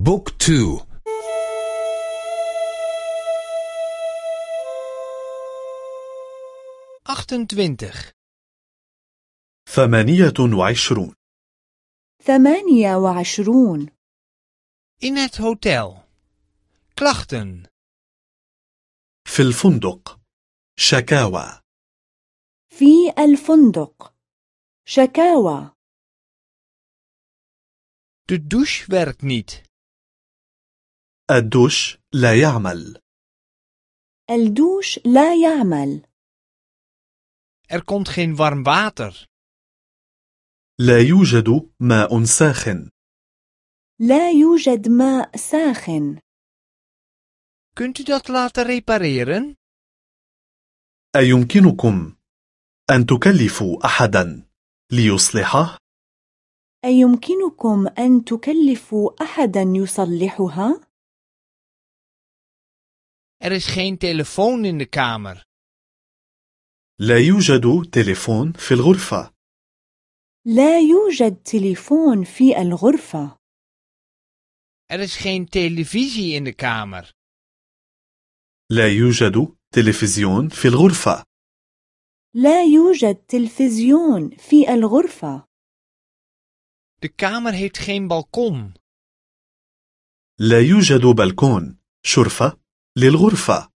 بوك تو achtentwintig ثمانية وعشرون ثمانية وعشرون in het hotel klachten في الفندق شكاوى في الفندق شكاوى de douche werkt niet الدوش لا يعمل. الدوش لا يعمل. Er komt geen warm water. لا يوجد ماء ساخن. لا يوجد ماء ساخن. Kunt u dat laten repareren? أيمكنكم أن تكلفوا أحدا ليصلحه؟ أيمكنكم أن تكلفوا أحدا يصلحها؟ Er is geen telefoon in de kamer. لا يوجد تليفون في الغرفة. لا يوجد تليفون في الغرفة. Er is geen televisie in de kamer. لا يوجد تلفزيون في الغرفة. لا يوجد تلفزيون في الغرفة. De kamer heeft geen balkon. لا يوجد بلكون شرفة. للغرفة.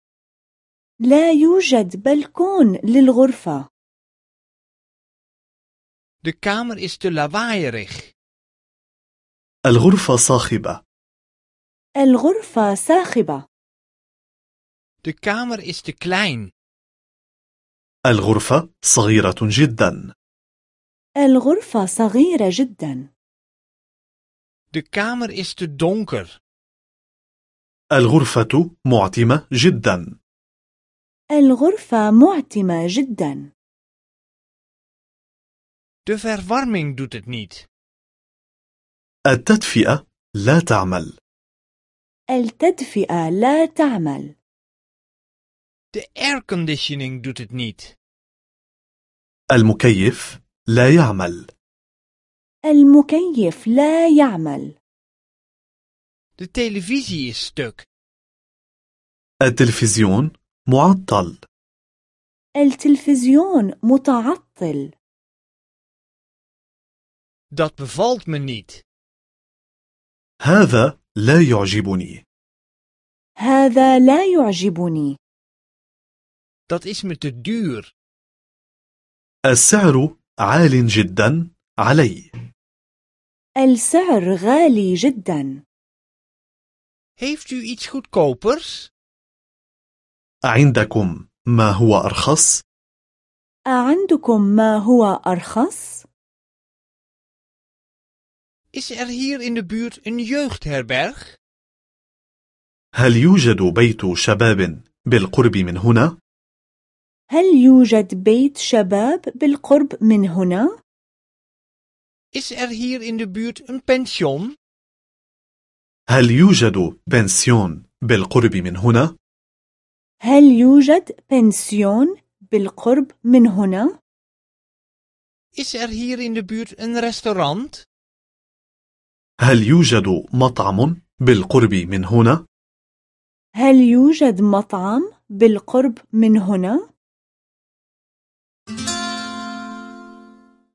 لا يوجد بلكون للغرفة. De kamer is te lawaaierig. الغرفة صاخبة. الغرفة صاخبة. De kamer is te klein. الغرفة صغيرة جدا. الغرفة صغيرة جدا. De kamer is te donker. الغرفة معتمة جدا. الغرفة معتمة جدا. De verwarming doet het niet. التدفئة لا تعمل. التدفئة لا تعمل. De airconditioning doet het niet. المكيف لا يعمل. المكيف لا يعمل. De televisie is stuk. التلفزيون معطل التلفزيون متعطل dat bevalt me niet. هذا لا يعجبني هذا لا يعجبني dat is me te duur. السعر عال جدا علي السعر غالي جدا heeft u iets goedkopers عندكم ما هو أرخص؟ أعندكم ما هو أرخص؟ is er hier in de buurt een jeugdherberg هل يوجد بيت شباب بالقرب من هنا؟ هل يوجد بيت شباب بالقرب من هنا؟ is er hier in de buurt een pension هل يوجد بنسيون بالقرب من هنا؟ هل يوجد بنسيون بالقرب من هنا؟ is er hier in de buurt een restaurant هل يوجد مطعم بالقرب من هنا؟ هل يوجد مطعم بالقرب من هنا؟